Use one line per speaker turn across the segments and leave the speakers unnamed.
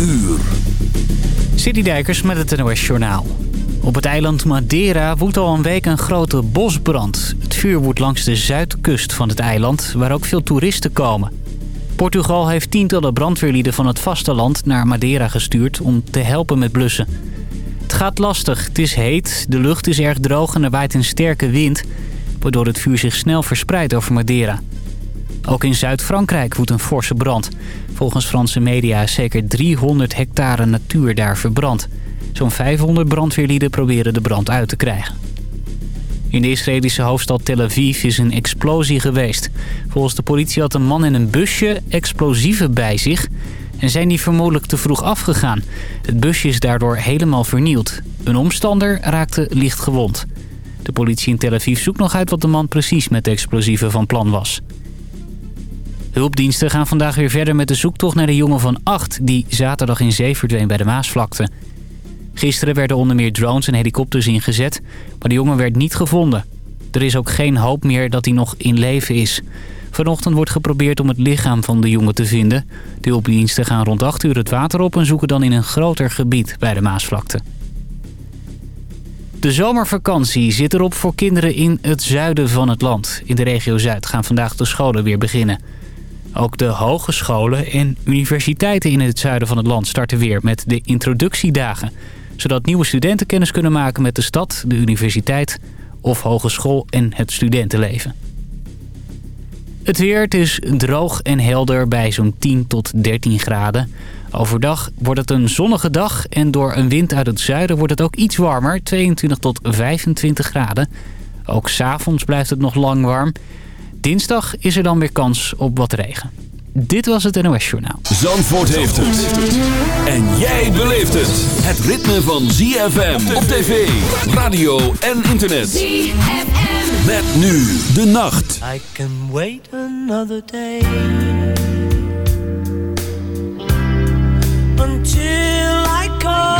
uur.
Citydijkers met het NOS Journaal. Op het eiland Madeira woedt al een week een grote bosbrand. Het vuur woedt langs de zuidkust van het eiland, waar ook veel toeristen komen. Portugal heeft tientallen brandweerlieden van het vasteland naar Madeira gestuurd om te helpen met blussen. Het gaat lastig, het is heet, de lucht is erg droog en er waait een sterke wind... waardoor het vuur zich snel verspreidt over Madeira. Ook in Zuid-Frankrijk woedt een forse brand. Volgens Franse media is zeker 300 hectare natuur daar verbrand. Zo'n 500 brandweerlieden proberen de brand uit te krijgen. In de Israëlische hoofdstad Tel Aviv is een explosie geweest. Volgens de politie had een man in een busje explosieven bij zich... en zijn die vermoedelijk te vroeg afgegaan. Het busje is daardoor helemaal vernield. Een omstander raakte licht gewond. De politie in Tel Aviv zoekt nog uit wat de man precies met de explosieven van plan was. Hulpdiensten gaan vandaag weer verder met de zoektocht naar de jongen van 8... die zaterdag in zee verdween bij de Maasvlakte. Gisteren werden onder meer drones en helikopters ingezet, maar de jongen werd niet gevonden. Er is ook geen hoop meer dat hij nog in leven is. Vanochtend wordt geprobeerd om het lichaam van de jongen te vinden. De hulpdiensten gaan rond 8 uur het water op en zoeken dan in een groter gebied bij de Maasvlakte. De zomervakantie zit erop voor kinderen in het zuiden van het land. In de regio Zuid gaan vandaag de scholen weer beginnen. Ook de hogescholen en universiteiten in het zuiden van het land starten weer met de introductiedagen. Zodat nieuwe studenten kennis kunnen maken met de stad, de universiteit of hogeschool en het studentenleven. Het weer, het is droog en helder bij zo'n 10 tot 13 graden. Overdag wordt het een zonnige dag en door een wind uit het zuiden wordt het ook iets warmer, 22 tot 25 graden. Ook s'avonds blijft het nog lang warm. Dinsdag is er dan weer kans op wat regen. Dit was het NOS Journaal.
Zandvoort heeft het. En jij beleeft het. Het ritme van ZFM op tv, radio en internet. ZFM. Met nu de nacht.
I can wait another day. Until I call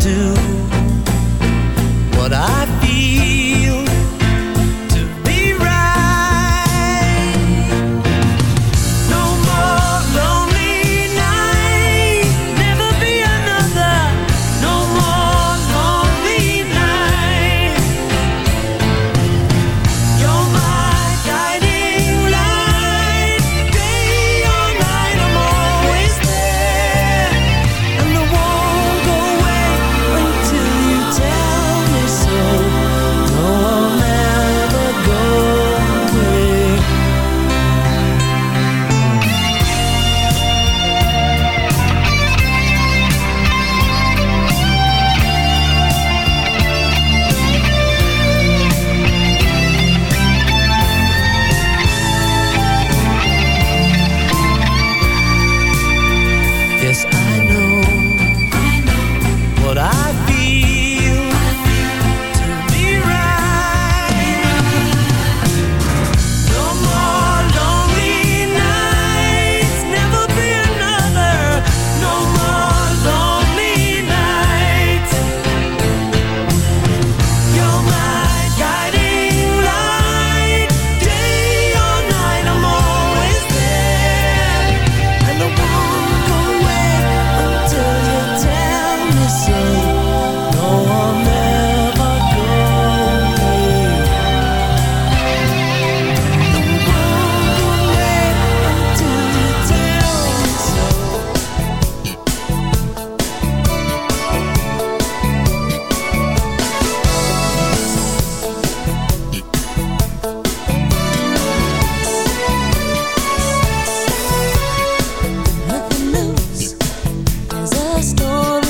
do
story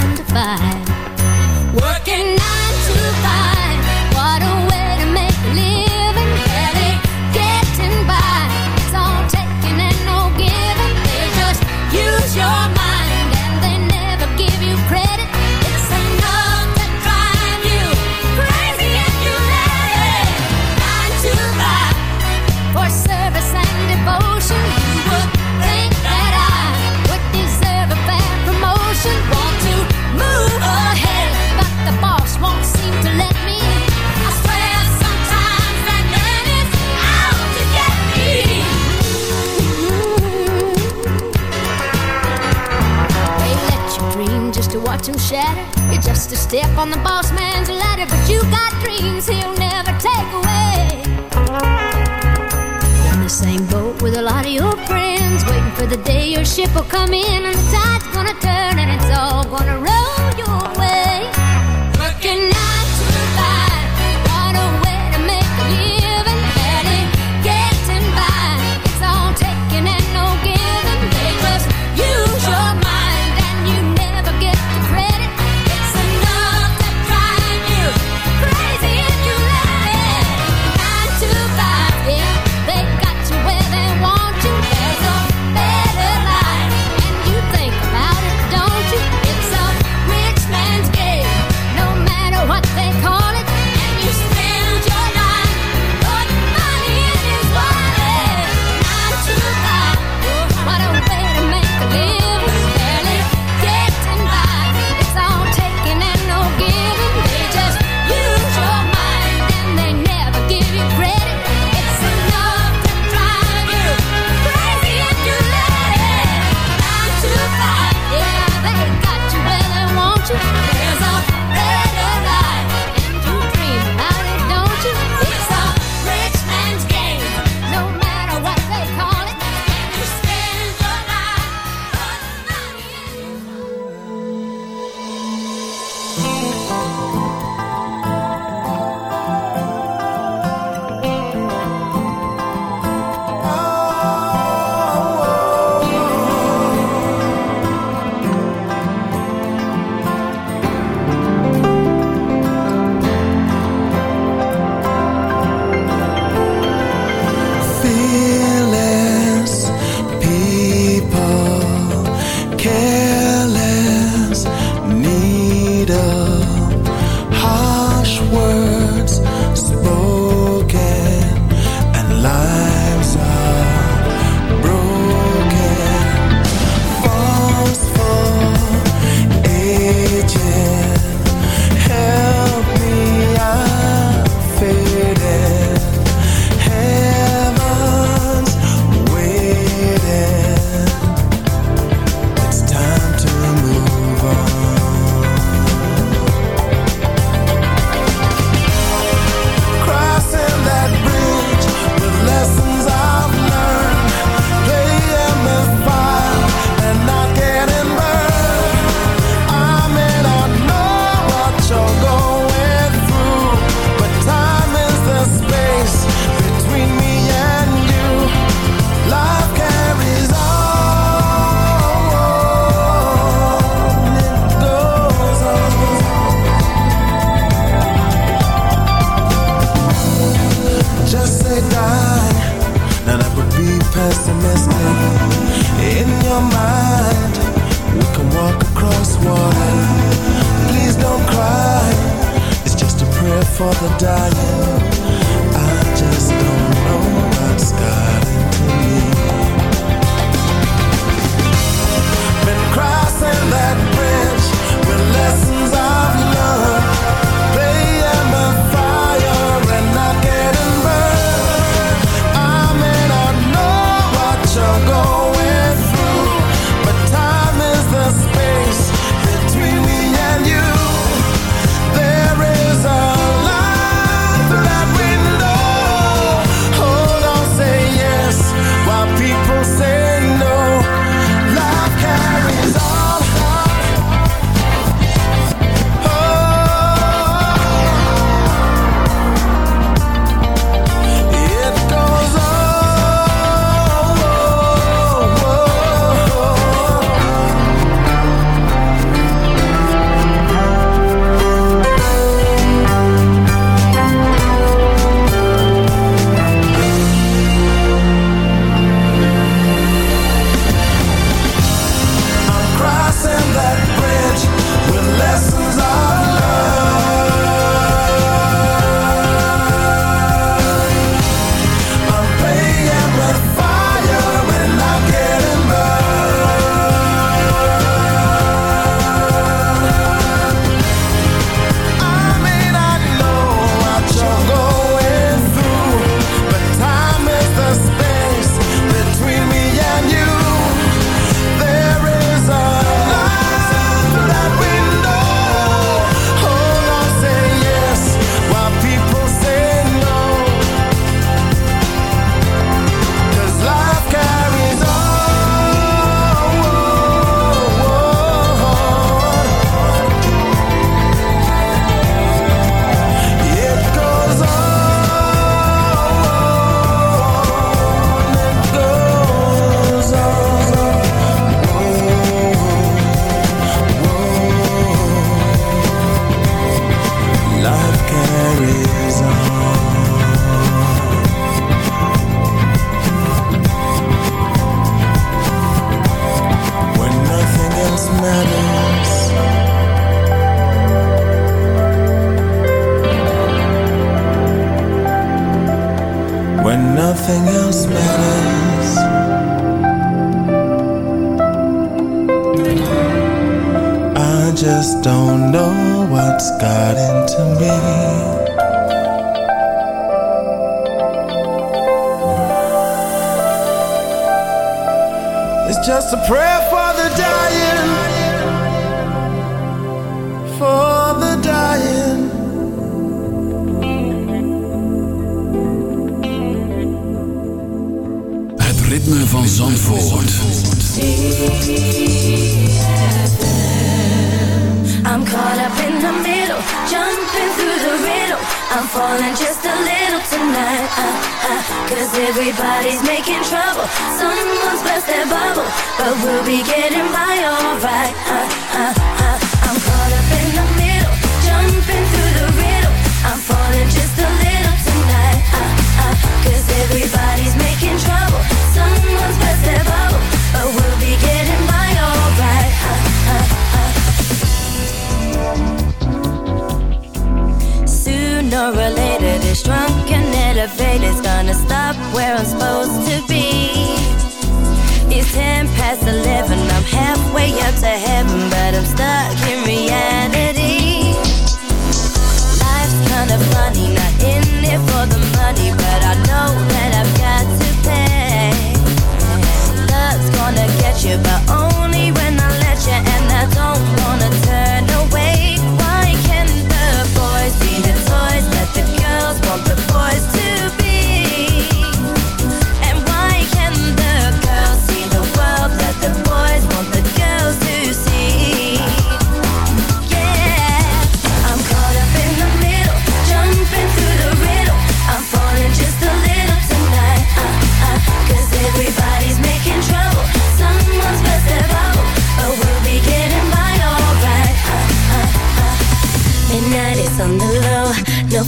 The day your ship will come in and the tide's gonna turn and it's all gonna run. way up to heaven, but I'm stuck in reality. Life's kinda funny, not in it for the money, but I know that I've got to pay. Love's gonna get you, but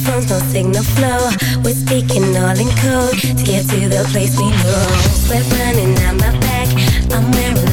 phones, no signal flow. We're speaking all in code to get to the place we know. Sweat running down my back. I'm wearing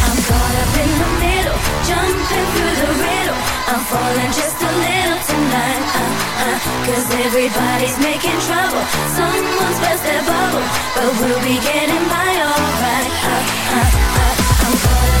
Up in the middle, jumping through the riddle. I'm falling just a little tonight. Uh, uh, Cause everybody's making trouble. Someone's burst their bubble, but we'll be getting by alright. Uh, uh, uh. I'm caught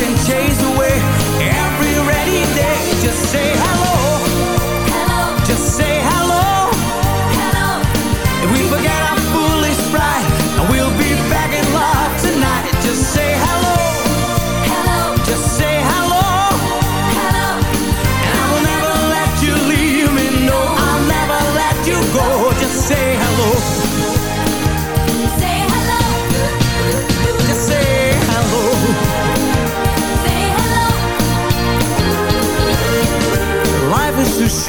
Can chase away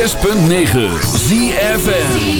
106.9 ZFN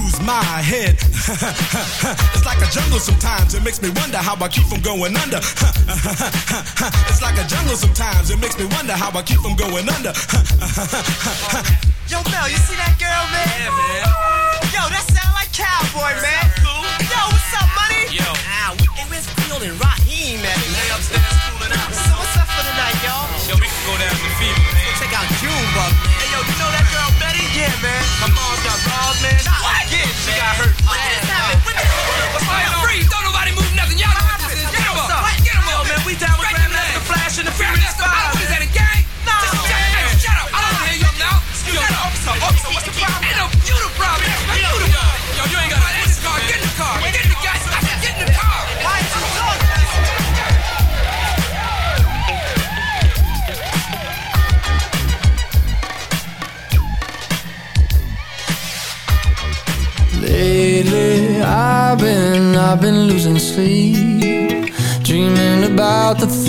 my head. it's like a jungle sometimes. It makes me wonder how I keep from going under. it's like a jungle sometimes. It makes me wonder how I keep from going under.
Yo, Mel, you see that girl, man?
Yeah, man.
Yo, that sound like cowboy, man.
Cool.
Yo, what's up, money?
Yo.
Ah, we, hey, where's Field and Raheem at?
Lay upstairs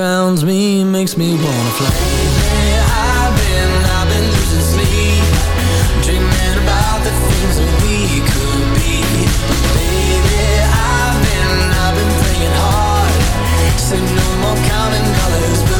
Drowns me makes me wanna fly. I've been, I've been losing sleep, dreaming about the things that we could be. Baby, I've been, I've been hard. Say no more counting dollars,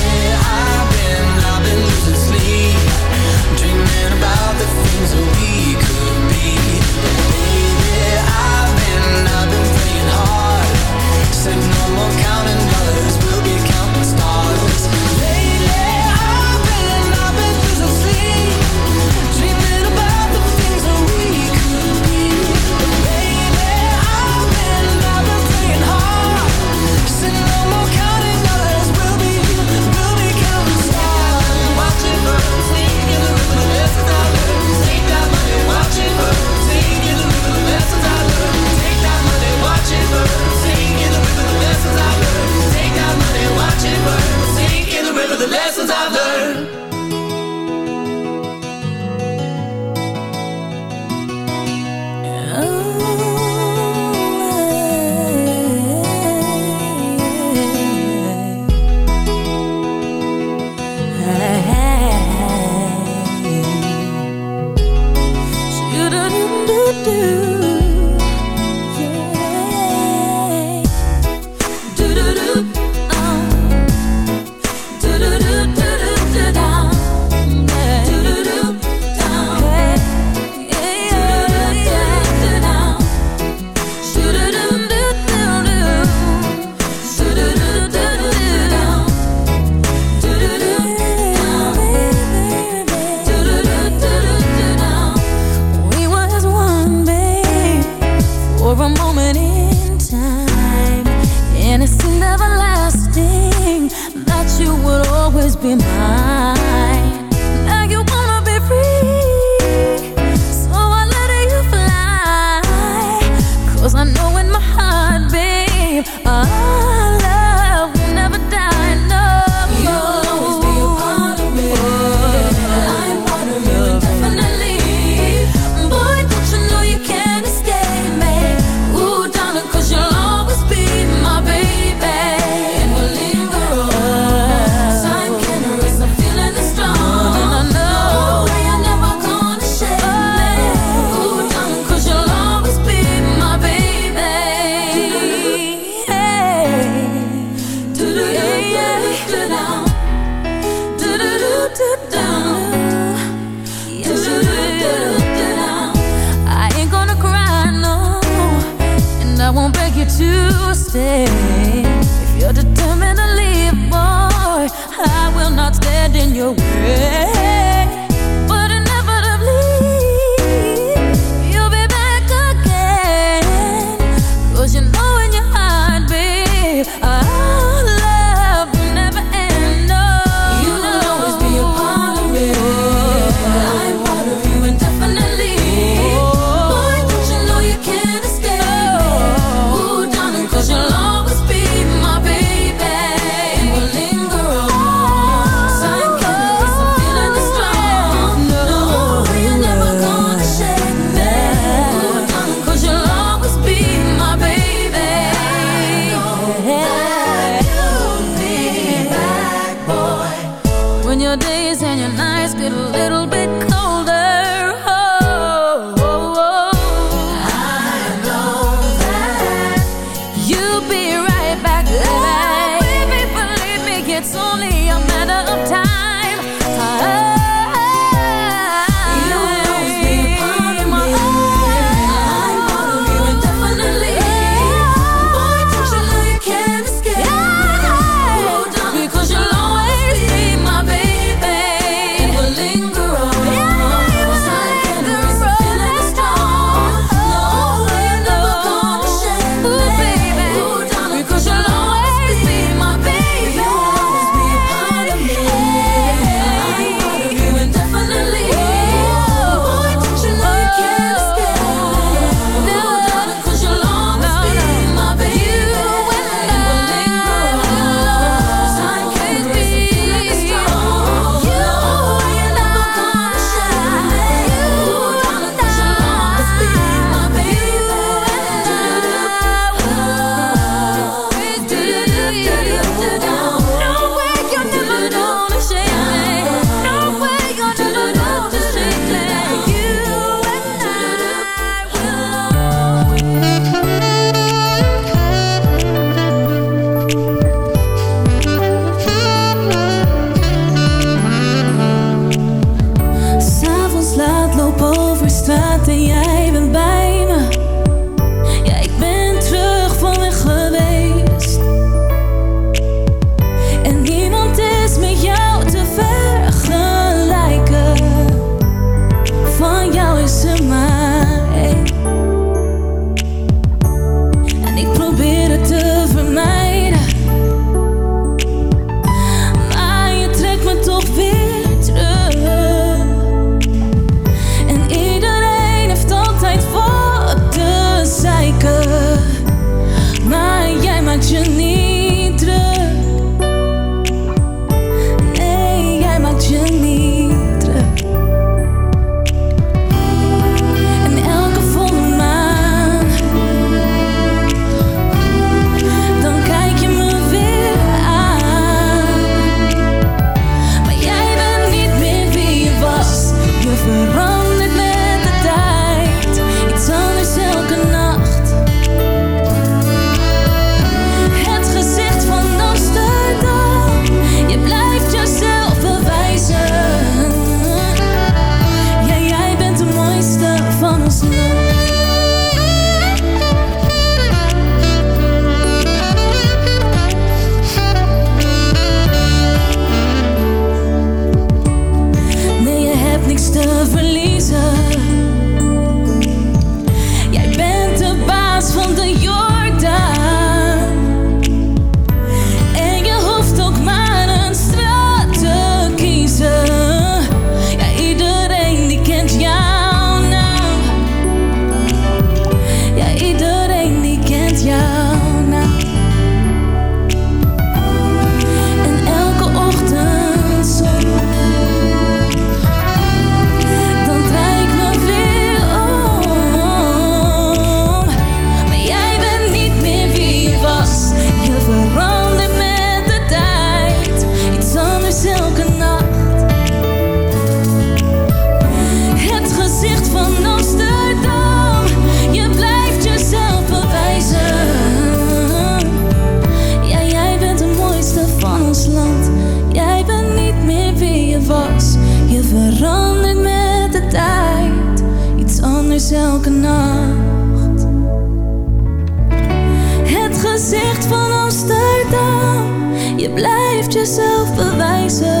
Jezelf bewijzen.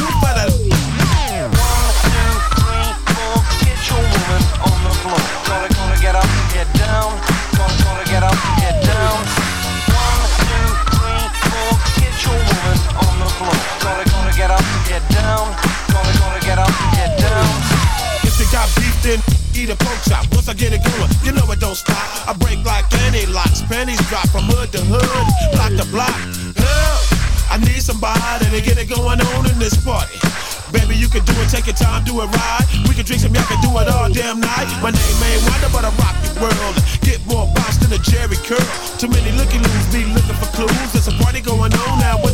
get down. Gonna, gonna get up, get down.
If you got beef, then eat a pork chop. Once I get it going, you know it don't stop. I break like any locks. Pennies drop from hood to hood, block to block. Help! I need somebody to get it going on in this party. Baby, you can do it, take your time, do it right. We can drink some, y'all can do it all damn night. My name ain't Wonder, but I rock your world. Get more bounce than a Jheri curl. Too many looky loos be looking for clues. There's a party going on now,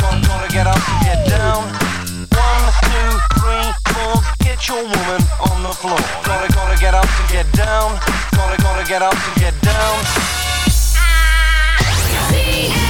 Gonna, gonna get up, get down. One, two, three, four. Get your woman on the floor. Gonna, get up, get down. Gonna, gonna get up, get down. Gonna,